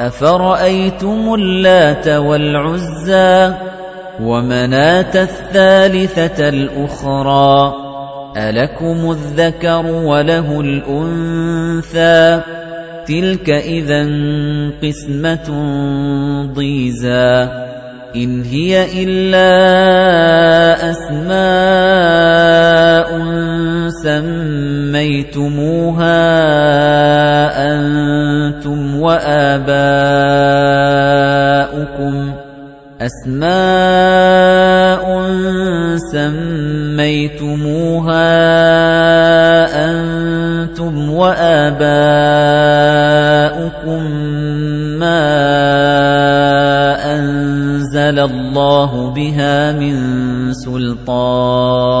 أفرأيتم اللات والعزى ومناة الثالثة الأخرى ألكم الذكر وله الأنثى تلك إذا قسمة ضيزى إن هي إلا أسماء سميتموها أنتم وآباؤكم أسماء سميتموها أنتم وآباؤكم ما أنزل الله بها من سلطان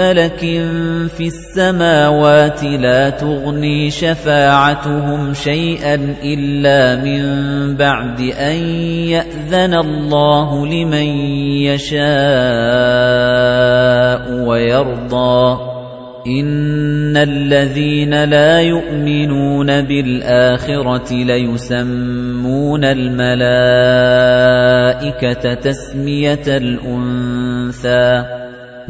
ملك في السماوات لا تغني شفاعتهم شيئا إلا من بعد أن يأذن الله لمن يشاء ويرضى. إن الذين لا يؤمنون بالآخرة ليسمون الملائكة تسمية الأنثى.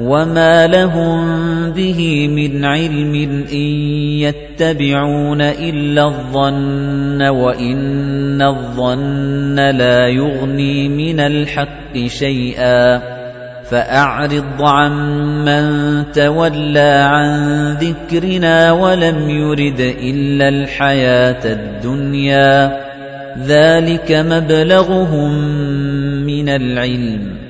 وما لهم به من علم إن يتبعون إلا الظن وإن الظن لا يغني من الحق شيئا فأعرض عمن تولى عن ذكرنا ولم يرد إلا الحياة الدنيا ذلك مبلغهم من العلم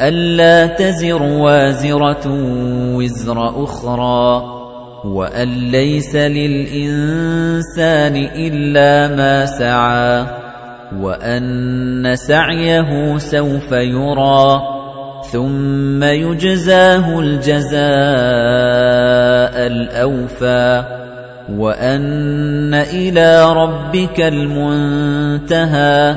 ألا تزر وازرة وزر أخرى وأن ليس للإنسان إلا ما سعى وأن سعيه سوف يرى ثُمَّ يُجْزَاهُ الْجَزَاءَ الْأَوْفَى وَأَنَّ إِلَى رَبِّكَ الْمُنتَهَى.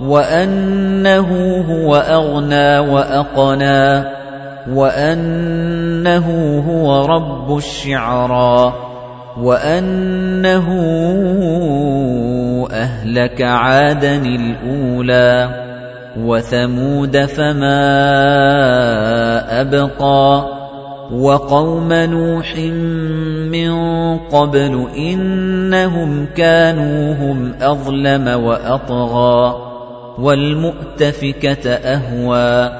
وَأَنَّهُ هُوَ أَغْنَىٰ وَأَقْنَىٰ وَأَنَّهُ هُوَ رَبُّ الشِّعْرَىٰ وَأَنَّهُ أَهْلَكَ عَادًا الْأُولَىٰ وَثَمُودَ فَمَا أَبْقَىٰ وَقَوْمَ نُوحٍ مِّن قَبْلُ إِنَّهُمْ كَانُوا هُمْ أَظْلَمَ وَأَطْغَىٰ وَالْمُؤْتَفِكَةَ أَهْوَىٰ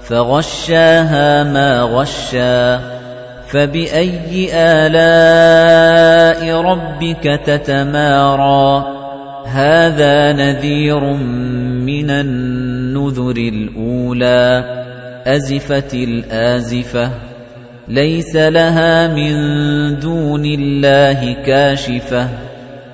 فَغَشَّاهَا مَا غَشَّىٰ فَبِأَيِّ آلَاءِ رَبِّكَ تَتَمَارَىٰ؟ هَٰذَا نَذِيرٌ مِّنَ النُّذُرِ الْأُولَىٰ أَزِفَتِ الْآزِفَةُ لَيْسَ لَهَا مِن دُونِ اللَّهِ كَاشِفَةٌ.